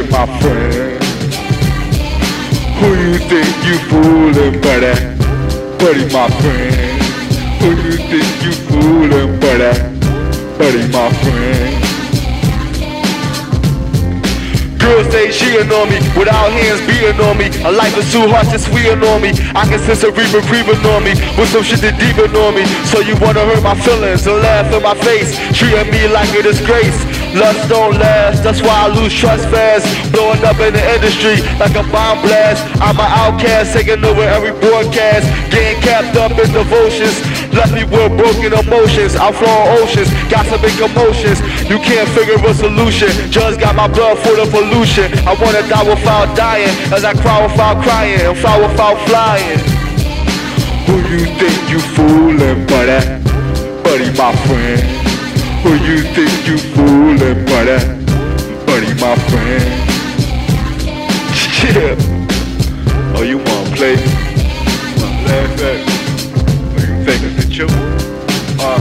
my friend. Who you think you fooling, buddy? Buddy, my friend. Who you think you fooling, buddy? Buddy, my friend. Girls say cheating on me, without hands beating on me. A life is too harsh to sweeten on me. I can sense a reaper creeping on me, with some shit that deepen on me. So you wanna hurt my feelings and laugh in my face, treating me like a disgrace. Lust don't last, that's why I lose trust fast. Blowing up in the industry like a bomb blast. I'm an outcast, taking over every broadcast. Getting capped up in devotions. Left me with broken emotions. I'm flowing oceans, big commotions. You can't figure a solution. Just got my blood full of pollution. I wanna die without dying, as I cry without crying, and fly without flying. Who you think you fooling, buddy? Buddy, my friend. Who you think you fooling, buddy? Buddy, my friend. Yeah. Oh, you wanna play? Wanna laugh at? Oh, you think it's a joke? Uh,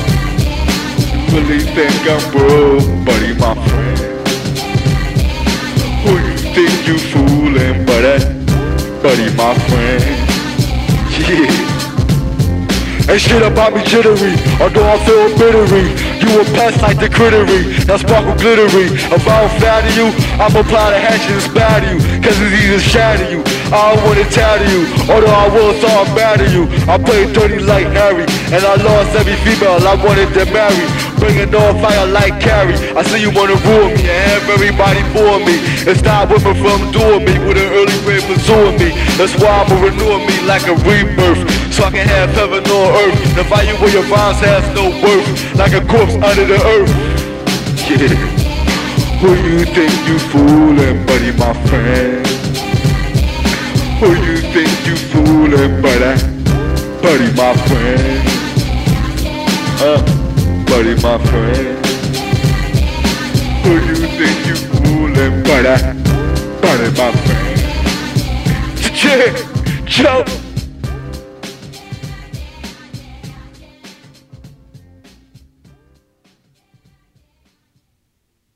really think I'm broke, buddy, my friend? Who you think you fooling, buddy? Buddy, my friend. Yeah. And shit about me jittery, although I feel bittery. You a pest like the crittery, that sparkle glittery. If I you, I'ma apply the hatchet and spatter you, cause it's easy to shatter you. I don't wanna tatter you, although I will start batter you. I played dirty like Harry, and I lost every female I wanted to marry. Bringing on fire like Carrie. I see you wanna ruin me and have everybody for me. And stop women from doing me with an early grave pursuing me. That's why I'ma renew me like a rebirth. So I can have heaven on earth. The value of your rhymes has no worth. Like a corpse under the earth. Yeah. Who you think you fooling, buddy, my friend? Who you think you fooling, buddy? Buddy, my friend. Uh, buddy, my friend. Who you think you fooling, buddy? Buddy, my friend. Yeah, Joe.